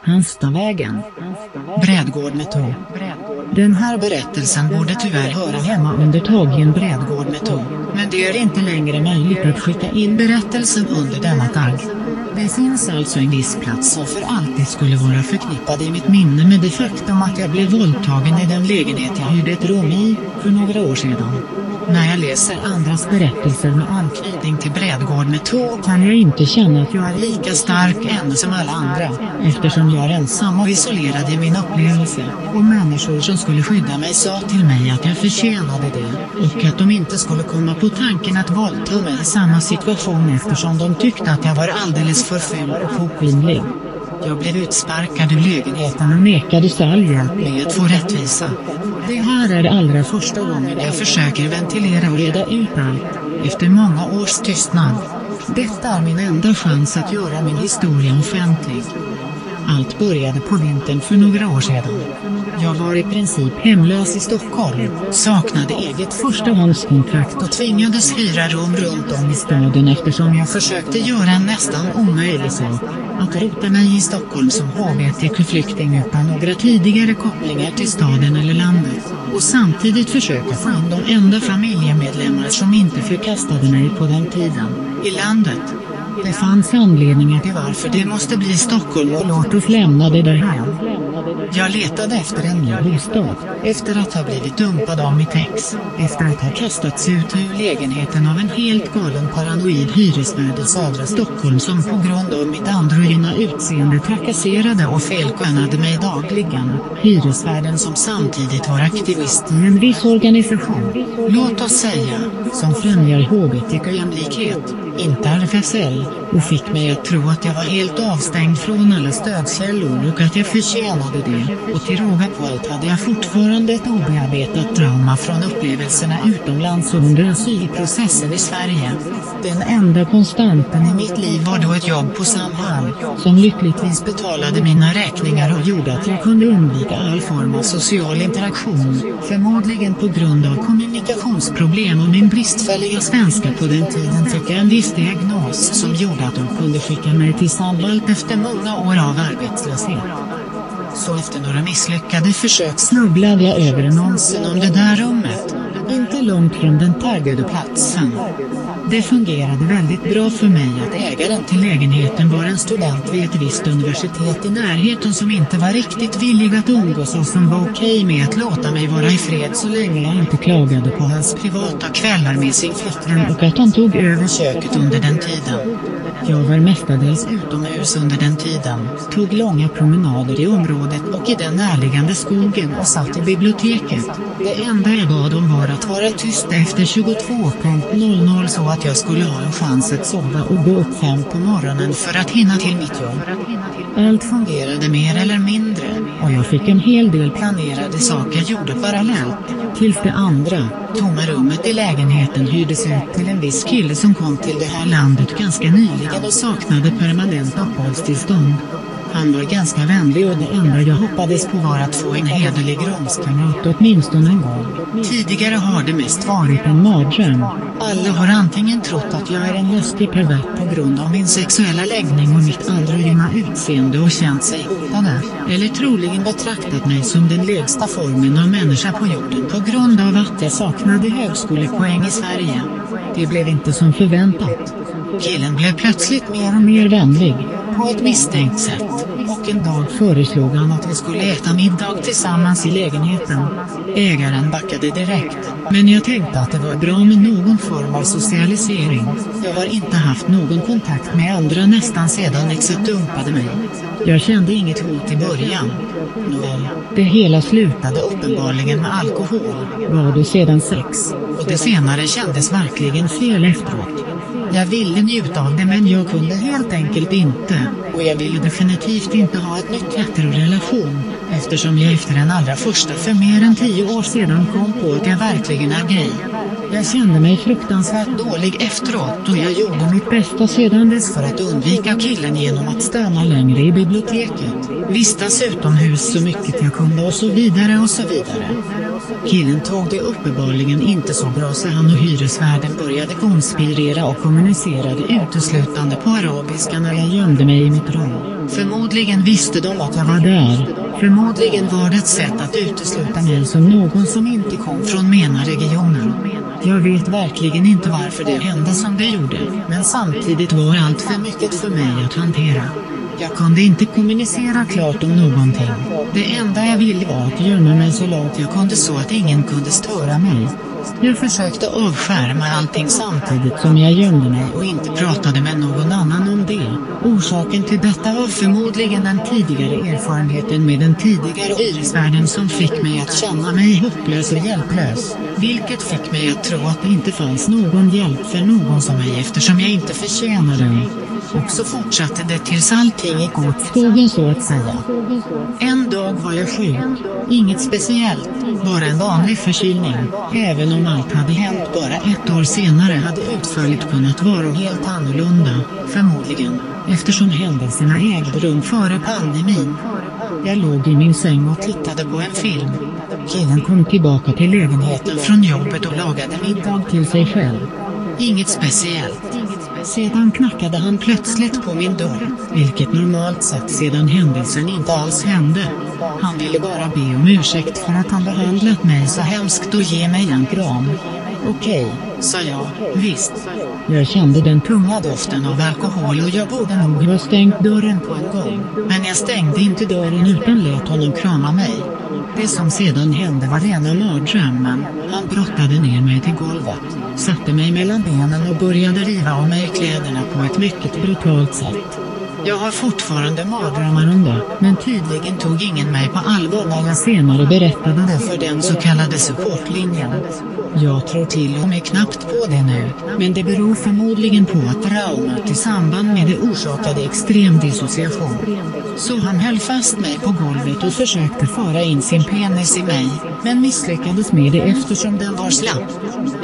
Hanstavägen. Brädgård med tåg. Den här berättelsen borde tyvärr höra hemma under taggen Brädgård med tåg, men det är inte längre möjligt att skicka in berättelsen under denna tagg. Det finns alltså en viss plats som för alltid skulle vara förknippad i mitt minne med det faktum att jag blev våldtagen i den lägenhet jag hyrde ett rum i, för några år sedan. När jag läser andras berättelser med anknytning till Brädgård med tåg kan jag inte känna att jag är lika stark än som alla andra, eftersom jag är ensam och isolerad i min upplevelse, och människor som skulle skydda mig sa till mig att jag förtjänade det, och att de inte skulle komma på tanken att våldta mig i samma situation eftersom de tyckte att jag var alldeles för ful och oskyldig. Jag blev utsparkad ur lägenheten och nekades all hjälp med att få rättvisa. Det här är allra första gången jag försöker ventilera och reda ut allt, efter många års tystnad. Detta är min enda chans att göra min historia offentlig. Allt började på vintern för några år sedan. Jag var i princip hemlös i Stockholm, saknade eget förstahandskontrakt och tvingades hyra rum runt om i staden eftersom jag försökte göra en nästan omöjlig sak. Att rota mig i Stockholm som hbtq-flykting utan några tidigare kopplingar till staden eller landet, och samtidigt försöka få in de enda familjemedlemmar som inte förkastade mig på den tiden, i landet. Det fanns anledningar till varför det måste bli Stockholm och låt oss lämna det därhän. Jag letade efter en ny bostad, efter att ha blivit dumpad av mitt ex, efter att ha kastats ut ur lägenheten av en helt galen paranoid hyresvärd i södra Stockholm som på grund av mitt androgyna utseende trakasserade och felskönade mig dagligen. Hyresvärden som samtidigt var aktivist i en viss organisation, låt oss säga, som främjar hbtq-jämlikhet, inte RFSL, och fick mig att tro att jag var helt avstängd från alla stödkällor och att jag förtjänade det, och till råga på allt hade jag fortfarande ett obearbetat trauma från upplevelserna utomlands och under asylprocessen i Sverige. Den enda konstanten i mitt liv var då ett jobb på Samhall, som lyckligtvis betalade mina räkningar och gjorde att jag kunde undvika all form av social interaktion, förmodligen på grund av kommunikationsproblem och min bristfälliga svenska på den tiden fick en viss diagnos som gjorde att de kunde skicka mig till Samhall efter många år av arbetslöshet. Så efter några misslyckade försök snubblade jag över annonsen om det där rummet, inte långt från den taggade platsen. Det fungerade väldigt bra för mig att ägaren till lägenheten var en student vid ett visst universitet i närheten som inte var riktigt villig att umgås och som var okej med att låta mig vara i fred så länge jag inte klagade på hans privata kvällar med sin flickvän och att han tog över köket under den tiden. Jag var mestadels utomhus under den tiden, tog långa promenader i området och i den närliggande skogen och satt i biblioteket. Det enda jag bad om var att att vara tyst efter 22.00 så att jag skulle ha en chans att sova och gå upp fem på morgonen för att hinna till mitt jobb. Allt fungerade mer eller mindre, och jag fick en hel del planerade saker gjorda parallellt, tills det andra, tomma rummet i lägenheten hyrdes ut till en viss kille som kom till det här landet ganska nyligen och saknade permanent uppehållstillstånd. Han var ganska vänlig och det enda jag hoppades på var att få en hederlig rumskamrat åtminstone en gång. Tidigare har det mest varit en mardröm. Alla har antingen trott att jag är en lustig pervert på grund av min sexuella läggning och mitt androgyna utseende och känt sig hotade, eller troligen betraktat mig som den lägsta formen av människa på jorden på grund av att jag saknade högskolepoäng i Sverige. Det blev inte som förväntat. Killen blev plötsligt mer och mer vänlig, på ett misstänkt sätt, och en dag föreslog han att vi skulle äta middag tillsammans i lägenheten. Ägaren backade direkt, men jag tänkte att det var bra med någon form av socialisering. Jag har inte haft någon kontakt med andra nästan sedan exet dumpade mig. Jag kände inget hot i början. Nåväl, det hela slutade uppenbarligen med alkohol, var det sedan sex, och det senare kändes verkligen fel efteråt. Jag ville njuta av det men jag kunde helt enkelt inte, och jag ville definitivt inte ha ett nytt heterorelation, eftersom jag efter den allra första för mer än tio år sedan kom på att jag verkligen är gay. Jag kände mig fruktansvärt dålig efteråt och jag gjorde mitt bästa sedan dess för att undvika killen genom att stanna längre i biblioteket, vistas utomhus så mycket jag kunde och så vidare och så vidare. Killen tog det uppenbarligen inte så bra så han och hyresvärden började konspirera och kommunicerade uteslutande på arabiska när jag gömde mig i mitt rum. Förmodligen visste de att jag var där. Förmodligen var det ett sätt att utesluta mig som någon som inte kom från MENA-regionen. Jag vet verkligen inte varför det hände som det gjorde, men samtidigt var allt för mycket för mig att hantera. Jag kunde inte kommunicera klart om någonting. Det enda jag ville var att gömma mig så långt jag kunde så att ingen kunde störa mig. Jag försökte avskärma allting samtidigt som jag gömde mig och inte pratade med någon annan om det. Orsaken till detta var förmodligen den tidigare erfarenheten med den tidigare hyresvärden som fick mig att känna mig hopplös och hjälplös. Vilket fick mig att tro att det inte fanns någon hjälp för någon som mig eftersom jag inte förtjänade den. Och så fortsatte det tills allting gick åt skogen så att säga. En dag var jag sjuk. Inget speciellt, bara en vanlig förkylning. Även om allt hade hänt bara ett år senare hade utfallet kunnat vara helt annorlunda, förmodligen, eftersom händelserna ägde rum före pandemin. Jag låg i min säng och tittade på en film. Killen kom tillbaka till lägenheten från jobbet och lagade middag till sig själv. Inget speciellt. Sedan knackade han plötsligt på min dörr, vilket normalt sett sedan händelsen inte alls hände. Han ville bara be om ursäkt för att han behandlat mig så hemskt och ge mig en kram. Okej, sa jag, visst. Jag kände den tunga doften av alkohol och jag borde nog ha stängt dörren på en gång. Men jag stängde inte dörren utan lät honom krama mig. Det som sedan hände var rena mardrömmen. Han brottade ner mig till golvet, satte mig mellan benen och började riva av mig kläderna på ett mycket brutalt sätt. Jag har fortfarande mardrömmar om det, men tydligen tog ingen mig på allvar när jag senare berättade det för den så kallade supportlinjen. Jag tror till och med knappt på det nu, men det beror förmodligen på att traumat i samband med det orsakade extrem dissociation. Så han höll fast mig på golvet och försökte föra in sin penis i mig, men misslyckades med det eftersom den var slapp.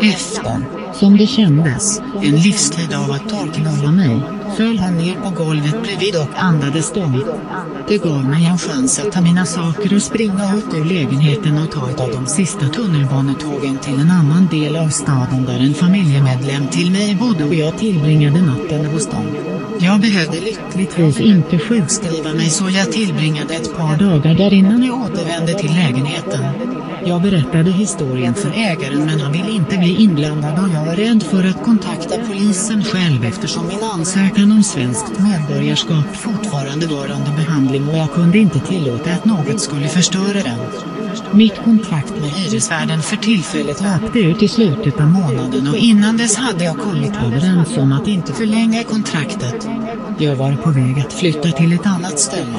Efter, som det kändes, en livstid av att torknulla mig, föll han ner på golvet bredvid och andades dåligt. Det gav mig en chans att ta mina saker och springa ut ur lägenheten och ta ett av de sista tunnelbanetågen till en annan del av staden där en familjemedlem till mig bodde och jag tillbringade natten hos dem. Jag behövde lyckligtvis inte sjukskriva mig så jag tillbringade ett par dagar där innan jag återvände till lägenheten. Jag berättade historien för ägaren men han ville inte bli inblandad och jag var rädd för att kontakta polisen själv eftersom min ansökan om svenskt medborgarskap fortfarande var under behandling och jag kunde inte tillåta att något skulle förstöra den. Mitt kontrakt med hyresvärden för tillfället löpte ut i slutet av månaden och innan dess hade jag kommit överens om att inte förlänga kontraktet. Jag var på väg att flytta till ett annat ställe.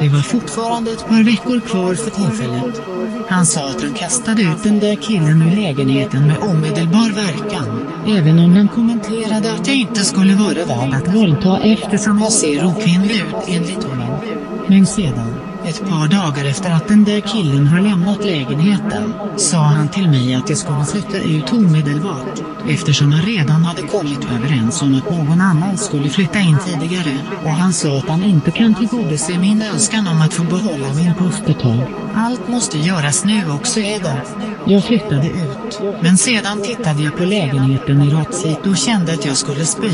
Det var fortfarande ett par veckor kvar för tillfället. Han sa att han kastade ut den där killen ur lägenheten med omedelbar verkan, även om han kommenterade att jag inte skulle vara värd att våldta eftersom jag ser okvinnlig ut enligt honom. Men sedan, ett par dagar efter att den där killen har lämnat lägenheten, sa han till mig att jag skulle flytta ut omedelbart, eftersom han redan hade kommit överens om att någon annan skulle flytta in tidigare, och han sa att han inte kan tillgodose min önskan om att få behålla min post ett tag. Allt måste göras nu också är det. Jag flyttade ut, men sedan tittade jag på lägenheten i Rotsvik och kände att jag skulle spy.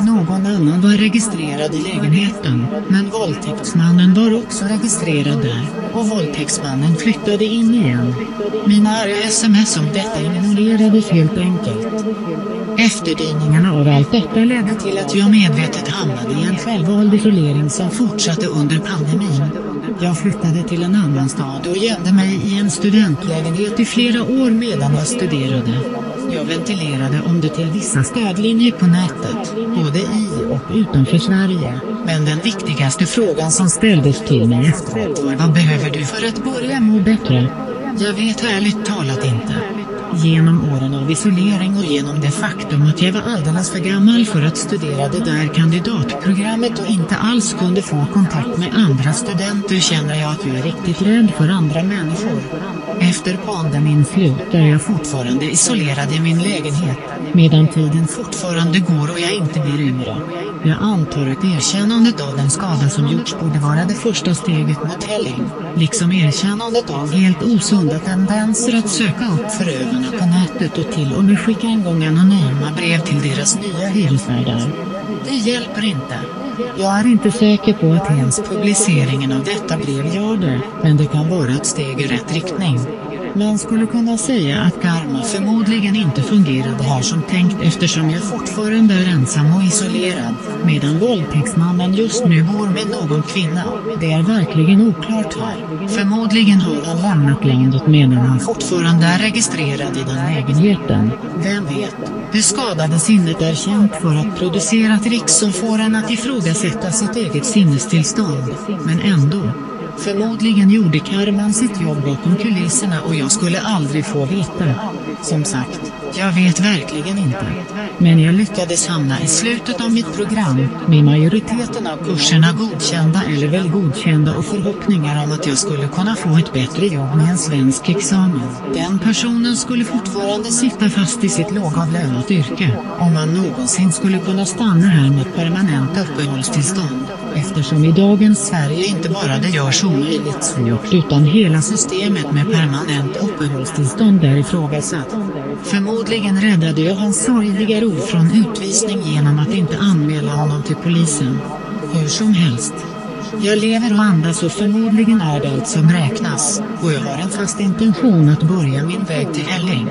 Någon annan var registrerad i lägenheten, men våldtäktsmannen var också registrerad där, och våldtäktsmannen flyttade in igen. Mina arga sms om detta ignorerades helt enkelt. Efterdyningarna av allt detta ledde till att jag medvetet hamnade i en självvald isolering som fortsatte under pandemin. Jag flyttade till en annan stad och gömde mig i en studentlägenhet i flera år medan jag studerade. Jag ventilerade om det till vissa stödlinjer på nätet, både i och utanför Sverige. Men den viktigaste frågan som ställdes till mig efteråt var vad behöver du för att börja må bättre? Jag vet ärligt talat inte. Genom åren av isolering och genom det faktum att jag var alldeles för gammal för att studera det där kandidatprogrammet och inte alls kunde få kontakt med andra studenter känner jag att jag är riktigt rädd för andra människor. Efter pandemin slut är jag fortfarande isolerad i min lägenhet, medan tiden fortfarande går och jag inte blir yngre. Jag antar att erkännandet av den skada som gjorts borde vara det första steget mot helling, liksom erkännandet av helt osunda tendenser att söka upp förövarna på nätet och till och med skicka en gång anonyma brev till deras nya hyresvärdar. Det hjälper inte. Jag är inte säker på att ens publiceringen av detta brev gör det, men det kan vara ett steg i rätt riktning. Man skulle kunna säga att karma förmodligen inte fungerade här som tänkt eftersom jag fortfarande är ensam och isolerad, medan våldtäktsmannen just nu bor med någon kvinna. Det är verkligen oklart här. Förmodligen har han lämnat landet medan han fortfarande är registrerad i den lägenheten. Vem vet? Det skadade sinnet är känt för att producera tricks som får en att ifrågasätta sitt eget sinnestillstånd, men ändå. Förmodligen gjorde Karman sitt jobb bakom kulisserna och jag skulle aldrig få veta. Som sagt, jag vet verkligen inte. Men jag lyckades hamna i slutet av mitt program, med majoriteten av kurserna godkända eller väl godkända och förhoppningar om att jag skulle kunna få ett bättre jobb med en svensk examen. Den personen skulle fortfarande sitta fast i sitt lågavlönat yrke, om man någonsin skulle kunna stanna här med permanent uppehållstillstånd. Eftersom i dagens Sverige inte bara det görs omöjligt svårt utan hela systemet med permanent uppehållstillstånd är ifrågasatt. Förmodligen räddade jag hans sorgliga ro från utvisning genom att inte anmäla honom till polisen. Hur som helst. Jag lever och andas och förmodligen är det allt som räknas, och jag har en fast intention att börja min väg till Helling.